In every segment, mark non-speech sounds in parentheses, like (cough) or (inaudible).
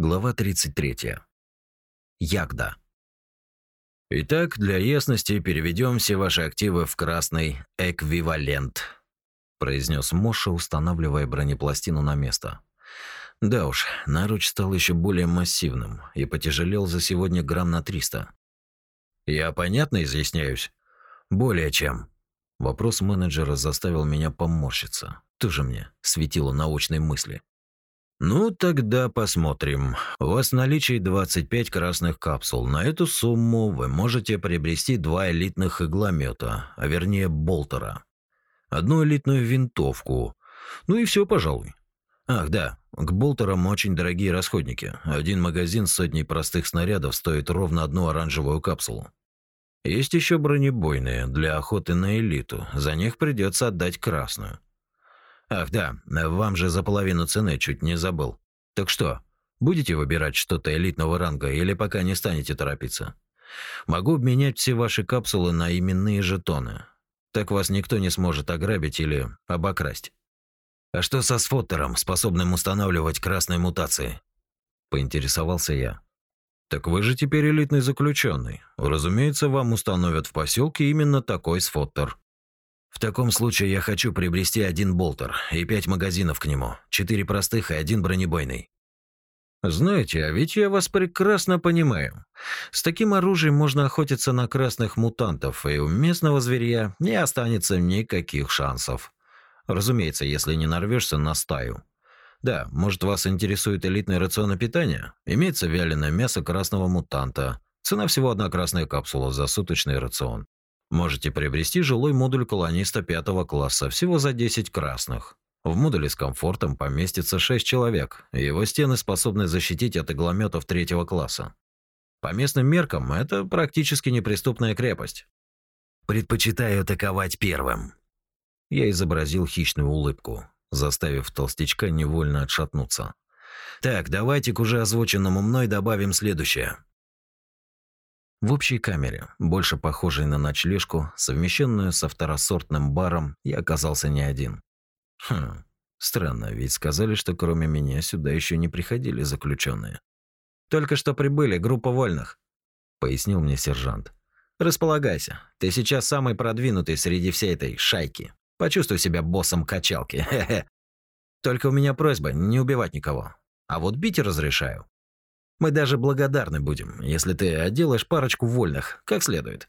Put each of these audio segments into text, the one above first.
Глава 33. Ягда. Итак, для ясности переведем все ваши активы в красный эквивалент, произнес Моша, устанавливая бронепластину на место. Да уж, наруч стал еще более массивным и потяжелел за сегодня грамм на 300. Я понятно изъясняюсь? Более чем. Вопрос менеджера заставил меня поморщиться. Тоже мне светило научной мысли. Ну, тогда посмотрим. У вас в наличии 25 красных капсул. На эту сумму вы можете приобрести два элитных игломета, а вернее болтера. Одну элитную винтовку. Ну и все, пожалуй. Ах, да, к болтерам очень дорогие расходники. Один магазин с сотней простых снарядов стоит ровно одну оранжевую капсулу. Есть еще бронебойные для охоты на элиту. За них придется отдать красную. Ах да, вам же за половину цены чуть не забыл. Так что, будете выбирать что-то элитного ранга или пока не станете торопиться? Могу обменять все ваши капсулы на именные жетоны. Так вас никто не сможет ограбить или обокрасть. А что со сфоттером, способным устанавливать красные мутации? Поинтересовался я. Так вы же теперь элитный заключенный. Разумеется, вам установят в поселке именно такой сфоттер. В таком случае я хочу приобрести один болтер и пять магазинов к нему, четыре простых и один бронебойный. Знаете, а ведь я вас прекрасно понимаю. С таким оружием можно охотиться на красных мутантов, и у местного зверя не останется никаких шансов. Разумеется, если не нарвешься на стаю. Да, может, вас интересует элитный рацион питания? Имеется вяленое мясо красного мутанта. Цена всего одна красная капсула за суточный рацион. Можете приобрести жилой модуль колониста пятого класса всего за 10 красных. В модуле с комфортом поместится 6 человек, и его стены способны защитить от иглометов третьего класса. По местным меркам это практически неприступная крепость. Предпочитаю атаковать первым. Я изобразил хищную улыбку, заставив толстячка невольно отшатнуться. Так, давайте к уже озвученному мной добавим следующее. В общей камере, больше похожей на ночлежку, совмещенную со второсортным баром, я оказался не один. Хм, странно, ведь сказали, что кроме меня сюда еще не приходили заключенные. Только что прибыли группа вольных, пояснил мне сержант. Располагайся, ты сейчас самый продвинутый среди всей этой шайки. Почувствуй себя боссом качалки. (laughs) Хе-хе. Только у меня просьба не убивать никого. А вот бить разрешаю. Мы даже благодарны будем, если ты отделаешь парочку вольных, как следует».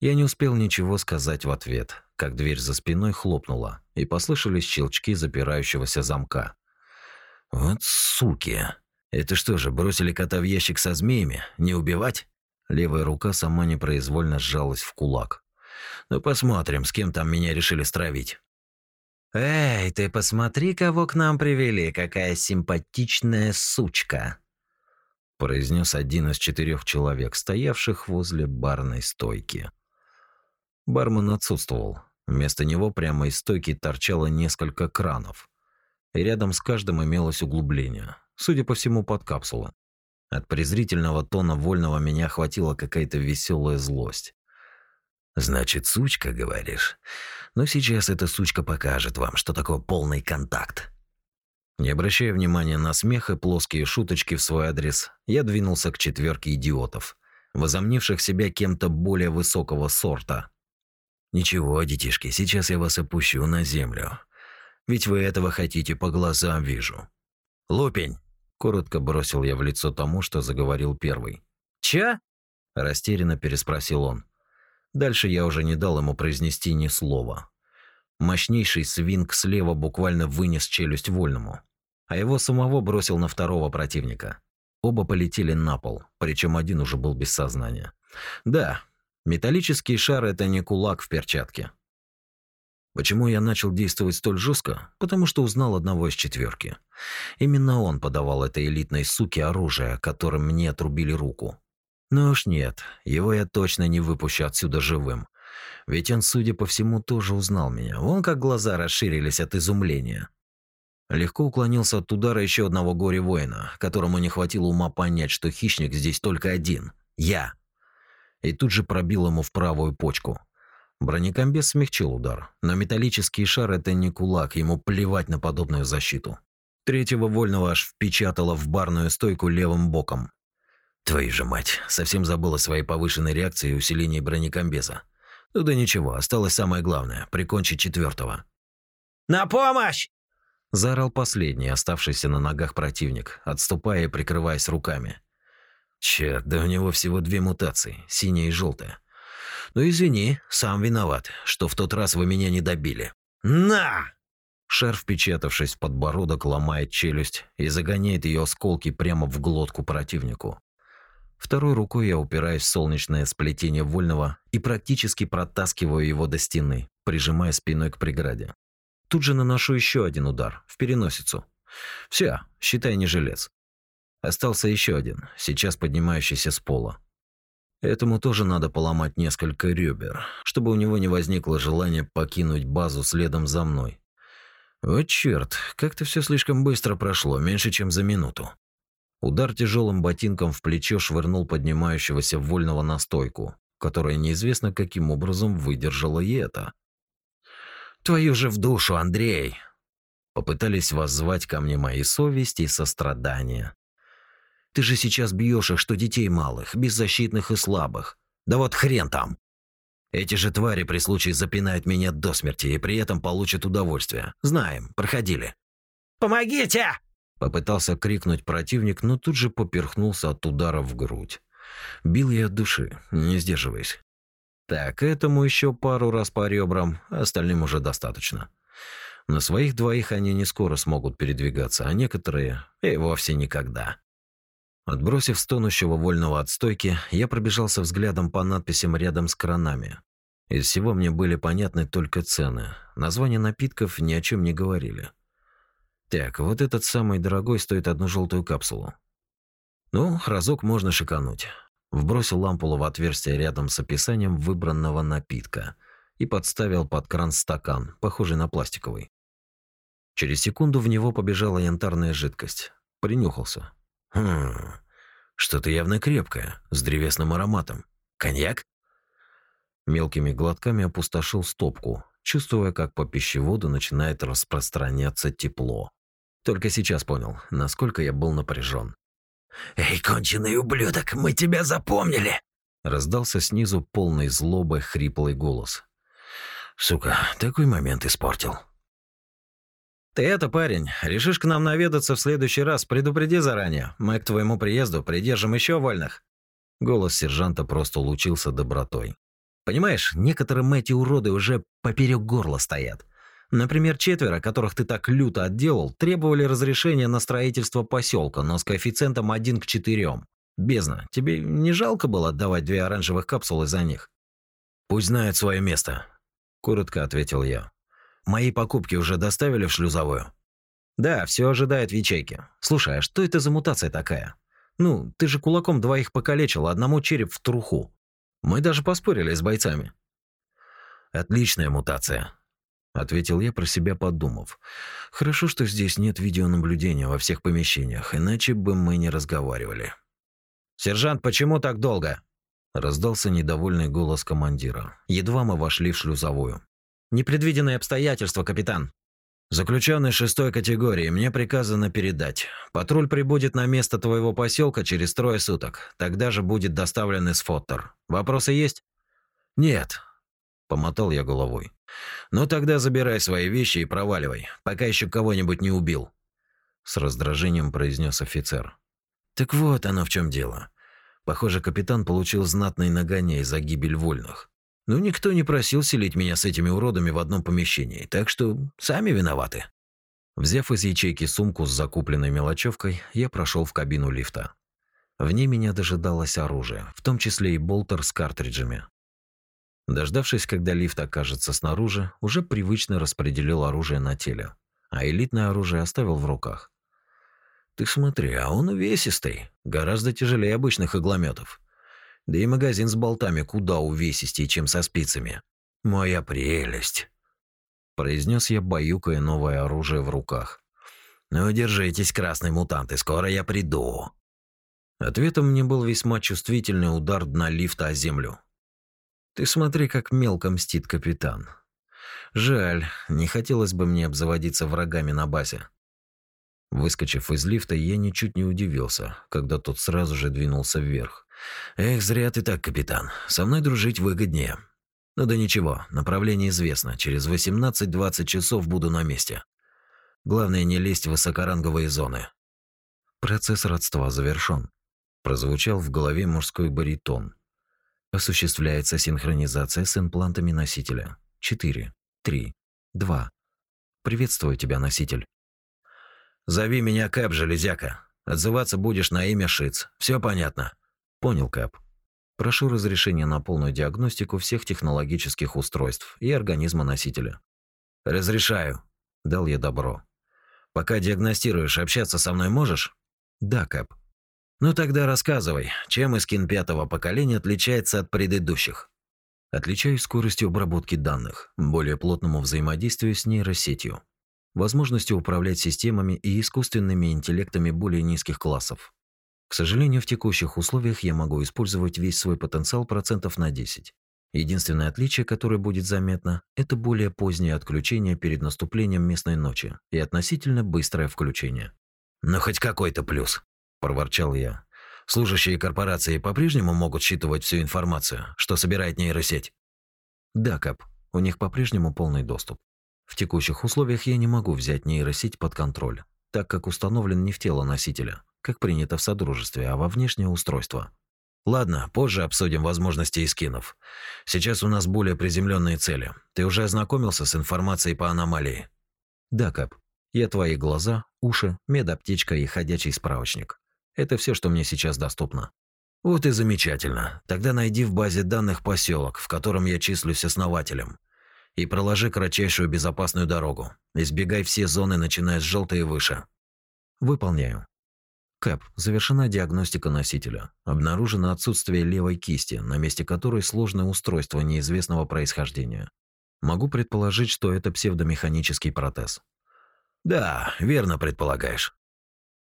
Я не успел ничего сказать в ответ, как дверь за спиной хлопнула, и послышались щелчки запирающегося замка. «Вот суки! Это что же, бросили кота в ящик со змеями? Не убивать?» Левая рука сама непроизвольно сжалась в кулак. «Ну посмотрим, с кем там меня решили стравить». «Эй, ты посмотри, кого к нам привели, какая симпатичная сучка!» Произнес один из четырех человек, стоявших возле барной стойки. Бармен отсутствовал. Вместо него прямо из стойки торчало несколько кранов. И рядом с каждым имелось углубление, судя по всему, под капсулы. От презрительного тона вольного меня охватила какая-то веселая злость. «Значит, сучка, говоришь? Но сейчас эта сучка покажет вам, что такое полный контакт. Не обращая внимания на смех и плоские шуточки в свой адрес, я двинулся к четверке идиотов, возомнивших себя кем-то более высокого сорта. «Ничего, детишки, сейчас я вас опущу на землю. Ведь вы этого хотите, по глазам вижу». «Лупень!» – коротко бросил я в лицо тому, что заговорил первый. «Ча?» – растерянно переспросил он. Дальше я уже не дал ему произнести ни слова. Мощнейший свинг слева буквально вынес челюсть вольному а его самого бросил на второго противника. Оба полетели на пол, причем один уже был без сознания. Да, металлический шар – это не кулак в перчатке. Почему я начал действовать столь жестко? Потому что узнал одного из четверки. Именно он подавал этой элитной суке оружие, которым мне отрубили руку. Ну уж нет, его я точно не выпущу отсюда живым. Ведь он, судя по всему, тоже узнал меня. Вон как глаза расширились от изумления. Легко уклонился от удара еще одного горе-воина, которому не хватило ума понять, что хищник здесь только один – я. И тут же пробил ему в правую почку. Бронекомбез смягчил удар, но металлический шар – это не кулак, ему плевать на подобную защиту. Третьего вольного аж впечатало в барную стойку левым боком. Твою же мать, совсем забыла своей повышенной реакции и усилении бронекомбеза. Ну да ничего, осталось самое главное – прикончить четвертого. «На помощь!» Заорал последний, оставшийся на ногах противник, отступая и прикрываясь руками. Черт, да у него всего две мутации, синяя и желтая. Ну извини, сам виноват, что в тот раз вы меня не добили. На! Шер, впечатавшись в подбородок, ломает челюсть и загоняет ее осколки прямо в глотку противнику. Второй рукой я упираюсь в солнечное сплетение вольного и практически протаскиваю его до стены, прижимая спиной к преграде. Тут же наношу еще один удар, в переносицу. Все, считай не жилец. Остался еще один, сейчас поднимающийся с пола. Этому тоже надо поломать несколько ребер, чтобы у него не возникло желания покинуть базу следом за мной. Вот черт, как-то все слишком быстро прошло, меньше чем за минуту. Удар тяжелым ботинком в плечо швырнул поднимающегося вольного на стойку, которая неизвестно каким образом выдержала и это. «Твою же в душу, Андрей!» Попытались воззвать ко мне мои совести и сострадания. «Ты же сейчас бьешь их, что детей малых, беззащитных и слабых. Да вот хрен там!» Эти же твари при случае запинают меня до смерти и при этом получат удовольствие. Знаем, проходили. «Помогите!» Попытался крикнуть противник, но тут же поперхнулся от удара в грудь. Бил я от души, не сдерживаясь. Так, этому еще пару раз по ребрам, остальным уже достаточно. На своих двоих они не скоро смогут передвигаться, а некоторые и вовсе никогда. Отбросив стонущего вольного от стойки, я пробежался взглядом по надписям рядом с кранами. Из всего мне были понятны только цены. Названия напитков ни о чем не говорили. Так, вот этот самый дорогой стоит одну желтую капсулу. Ну, разок можно шикануть. Вбросил лампулу в отверстие рядом с описанием выбранного напитка и подставил под кран стакан, похожий на пластиковый. Через секунду в него побежала янтарная жидкость. Принюхался. Хм, что-то явно крепкое, с древесным ароматом. Коньяк? Мелкими глотками опустошил стопку, чувствуя, как по пищеводу начинает распространяться тепло. Только сейчас понял, насколько я был напряжен. «Эй, конченый ублюдок, мы тебя запомнили!» Раздался снизу полный злобы хриплый голос. «Сука, такой момент испортил». «Ты это, парень, решишь к нам наведаться в следующий раз, предупреди заранее. Мы к твоему приезду придержим еще вольных». Голос сержанта просто лучился добротой. «Понимаешь, некоторым эти уроды уже поперек горла стоят. Например, четверо, которых ты так люто отделал, требовали разрешения на строительство поселка, но с коэффициентом 1 к 4. Бездна, тебе не жалко было отдавать две оранжевых капсулы за них? Пусть знают свое место, коротко ответил я. Мои покупки уже доставили в шлюзовую. Да, все ожидает в ячейке. Слушай, а что это за мутация такая? Ну, ты же кулаком двоих покалечил, одному череп в труху. Мы даже поспорили с бойцами. Отличная мутация, ответил я про себя, подумав. Хорошо, что здесь нет видеонаблюдения во всех помещениях, иначе бы мы не разговаривали. Сержант, почему так долго? раздался недовольный голос командира. Едва мы вошли в шлюзовую. Непредвиденные обстоятельства, капитан. Заключенный шестой категории, мне приказано передать. Патруль прибудет на место твоего поселка через трое суток. Тогда же будет доставлен из Фоттер. Вопросы есть? Нет, помотал я головой. «Ну тогда забирай свои вещи и проваливай, пока еще кого-нибудь не убил», — с раздражением произнес офицер. «Так вот оно в чем дело. Похоже, капитан получил знатный нагоняй за гибель вольных. Ну, никто не просил селить меня с этими уродами в одном помещении, так что сами виноваты». Взяв из ячейки сумку с закупленной мелочевкой, я прошел в кабину лифта. В ней меня дожидалось оружие, в том числе и болтер с картриджами, Дождавшись, когда лифт окажется снаружи, уже привычно распределил оружие на теле, а элитное оружие оставил в руках. Ты смотри, а он увесистый, гораздо тяжелее обычных иглометов. Да и магазин с болтами куда увесистее, чем со спицами. Моя прелесть, произнес я, баюкая новое оружие в руках. Ну, держитесь, красные мутанты, скоро я приду. Ответом мне был весьма чувствительный удар дна лифта о землю. Ты смотри, как мелко мстит капитан. Жаль, не хотелось бы мне обзаводиться врагами на базе. Выскочив из лифта, я ничуть не удивился, когда тот сразу же двинулся вверх. Эх, зря ты так, капитан. Со мной дружить выгоднее. Ну да ничего, направление известно. Через 18-20 часов буду на месте. Главное не лезть в высокоранговые зоны. Процесс родства завершён. Прозвучал в голове мужской баритон. Осуществляется синхронизация с имплантами носителя. 4, 3, 2. Приветствую тебя, носитель. Зови меня Кэп, железяка. Отзываться будешь на имя Шиц. Все понятно. Понял, Кэп. Прошу разрешения на полную диагностику всех технологических устройств и организма носителя. Разрешаю. Дал я добро. Пока диагностируешь, общаться со мной можешь? Да, Кэп. Ну тогда рассказывай, чем Искин пятого поколения отличается от предыдущих? Отличаюсь скоростью обработки данных, более плотному взаимодействию с нейросетью, возможностью управлять системами и искусственными интеллектами более низких классов. К сожалению, в текущих условиях я могу использовать весь свой потенциал процентов на 10. Единственное отличие, которое будет заметно, это более позднее отключение перед наступлением местной ночи и относительно быстрое включение. «Ну хоть какой-то плюс», – проворчал я. «Служащие корпорации по-прежнему могут считывать всю информацию, что собирает нейросеть?» «Да, Кап, у них по-прежнему полный доступ. В текущих условиях я не могу взять нейросеть под контроль, так как установлен не в тело носителя, как принято в Содружестве, а во внешнее устройство. Ладно, позже обсудим возможности скинов. Сейчас у нас более приземленные цели. Ты уже ознакомился с информацией по аномалии? Да, Кап. Я твои глаза, уши, медаптечка и ходячий справочник. Это все, что мне сейчас доступно. Вот и замечательно. Тогда найди в базе данных поселок, в котором я числюсь основателем, и проложи кратчайшую безопасную дорогу. Избегай все зоны, начиная с желтой и выше. Выполняю. Кэп, завершена диагностика носителя. Обнаружено отсутствие левой кисти, на месте которой сложное устройство неизвестного происхождения. Могу предположить, что это псевдомеханический протез. Да, верно предполагаешь.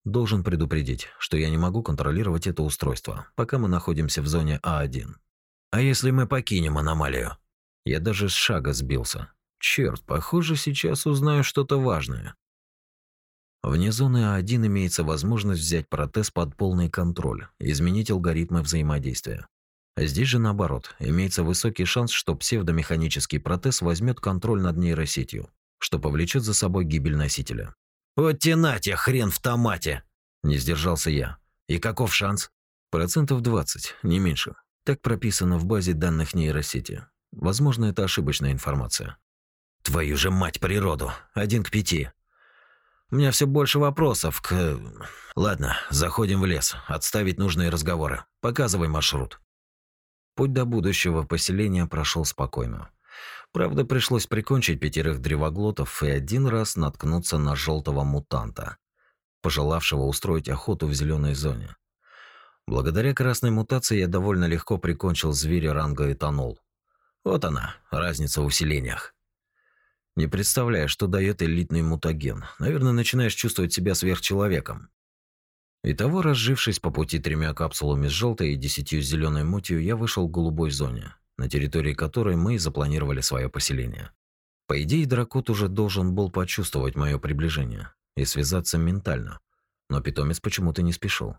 Должен предупредить, что я не могу контролировать это устройство, пока мы находимся в зоне А1. А если мы покинем аномалию? Я даже с шага сбился. Черт, похоже, сейчас узнаю что-то важное. Вне зоны А1 имеется возможность взять протез под полный контроль, изменить алгоритмы взаимодействия. Здесь же наоборот, имеется высокий шанс, что псевдомеханический протез возьмет контроль над нейросетью, что повлечет за собой гибель носителя. «Вот тянать хрен в томате!» – не сдержался я. «И каков шанс?» «Процентов 20, не меньше. Так прописано в базе данных нейросети. Возможно, это ошибочная информация». «Твою же мать природу! Один к пяти!» У меня все больше вопросов к... Ладно, заходим в лес. Отставить нужные разговоры. Показывай маршрут. Путь до будущего поселения прошел спокойно. Правда, пришлось прикончить пятерых древоглотов и один раз наткнуться на желтого мутанта, пожелавшего устроить охоту в зеленой зоне. Благодаря красной мутации я довольно легко прикончил зверя ранга этанол. Вот она, разница в усилениях. Не представляю, что дает элитный мутаген. Наверное, начинаешь чувствовать себя сверхчеловеком. Итого, разжившись по пути тремя капсулами с желтой и десятью с зеленой мутью, я вышел к голубой зоне, на территории которой мы и запланировали свое поселение. По идее, дракот уже должен был почувствовать мое приближение и связаться ментально, но питомец почему-то не спешил.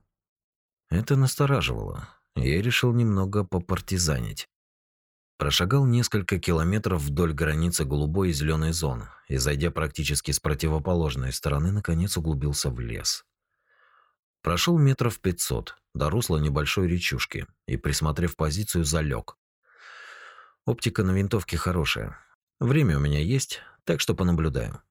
Это настораживало. Я решил немного попартизанить. Прошагал несколько километров вдоль границы голубой и зеленой зон и, зайдя практически с противоположной стороны, наконец углубился в лес. Прошел метров пятьсот до русла небольшой речушки и, присмотрев позицию, залег. Оптика на винтовке хорошая. Время у меня есть, так что понаблюдаю.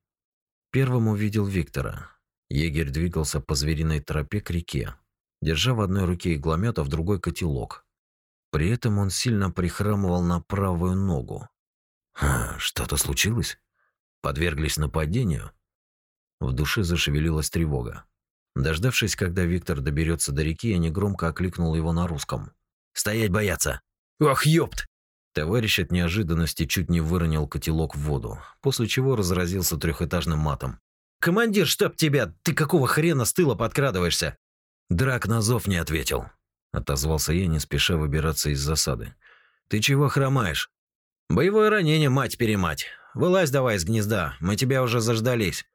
Первым увидел Виктора. Егерь двигался по звериной тропе к реке, держа в одной руке игломет, а в другой котелок, при этом он сильно прихрамывал на правую ногу. Что-то случилось? Подверглись нападению? В душе зашевелилась тревога. Дождавшись, когда Виктор доберется до реки, я негромко окликнул его на русском. «Стоять бояться!» «Ох, ёпт!» Товарищ от неожиданности чуть не выронил котелок в воду, после чего разразился трехэтажным матом. «Командир, чтоб тебя! Ты какого хрена с тыла подкрадываешься?» Драк на зов не ответил отозвался я, не спеша выбираться из засады. Ты чего хромаешь? Боевое ранение, мать-перемать. Вылазь давай из гнезда, мы тебя уже заждались.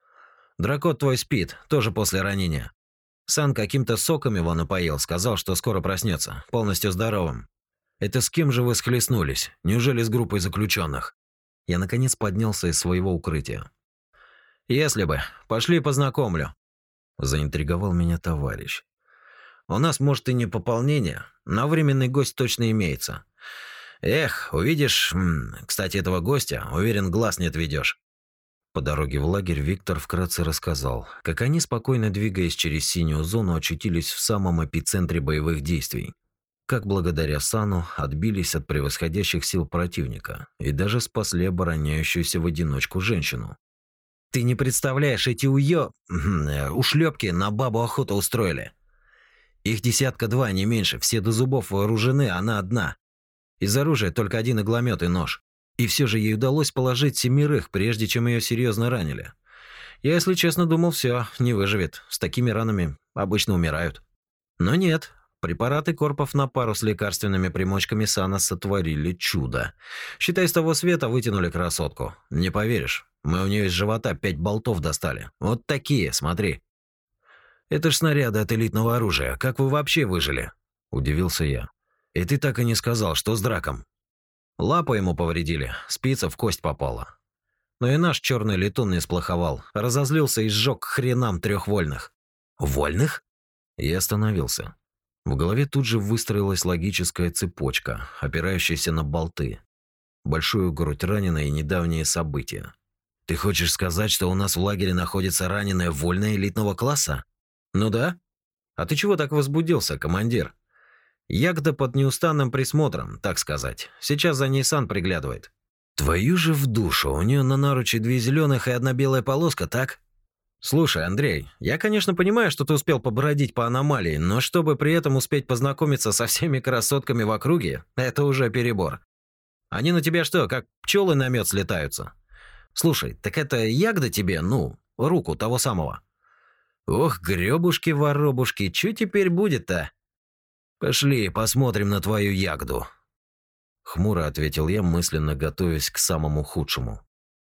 Дракот твой спит, тоже после ранения. Сан каким-то соком его напоил, сказал, что скоро проснется, полностью здоровым. Это с кем же вы схлестнулись? Неужели с группой заключенных? Я наконец поднялся из своего укрытия. Если бы, пошли познакомлю. Заинтриговал меня товарищ. У нас, может, и не пополнение, но временный гость точно имеется. Эх, увидишь, кстати, этого гостя, уверен, глаз не отведешь. По дороге в лагерь Виктор вкратце рассказал, как они, спокойно двигаясь через синюю зону, очутились в самом эпицентре боевых действий. Как благодаря Сану отбились от превосходящих сил противника и даже спасли обороняющуюся в одиночку женщину. «Ты не представляешь, эти уё... (clears throat) ушлепки на бабу охоту устроили. Их десятка два, не меньше, все до зубов вооружены, она одна. Из оружия только один игломет и нож. И все же ей удалось положить семерых, прежде чем ее серьезно ранили. Я, если честно, думал, все, не выживет. С такими ранами обычно умирают. Но нет. Препараты Корпов на пару с лекарственными примочками Сана сотворили чудо. Считай, с того света вытянули красотку. Не поверишь, мы у нее из живота пять болтов достали. Вот такие, смотри. Это ж снаряды от элитного оружия. Как вы вообще выжили? Удивился я. И ты так и не сказал, что с драком. Лапу ему повредили, спица в кость попала. Но и наш черный летун не сплоховал, разозлился и сжег хренам трех вольных. Вольных? Я остановился. В голове тут же выстроилась логическая цепочка, опирающаяся на болты. Большую грудь раненая и недавние события. Ты хочешь сказать, что у нас в лагере находится раненая вольная элитного класса? Ну да. А ты чего так возбудился, командир? Ягда под неустанным присмотром, так сказать. Сейчас за ней Сан приглядывает. Твою же в душу, у нее на наруче две зеленых и одна белая полоска, так? Слушай, Андрей, я, конечно, понимаю, что ты успел побродить по аномалии, но чтобы при этом успеть познакомиться со всеми красотками в округе, это уже перебор. Они на тебя что, как пчелы на мед слетаются? Слушай, так это ягда тебе, ну, руку того самого? Ох, гребушки-воробушки, что теперь будет-то? Пошли, посмотрим на твою ягду. Хмуро ответил я, мысленно готовясь к самому худшему.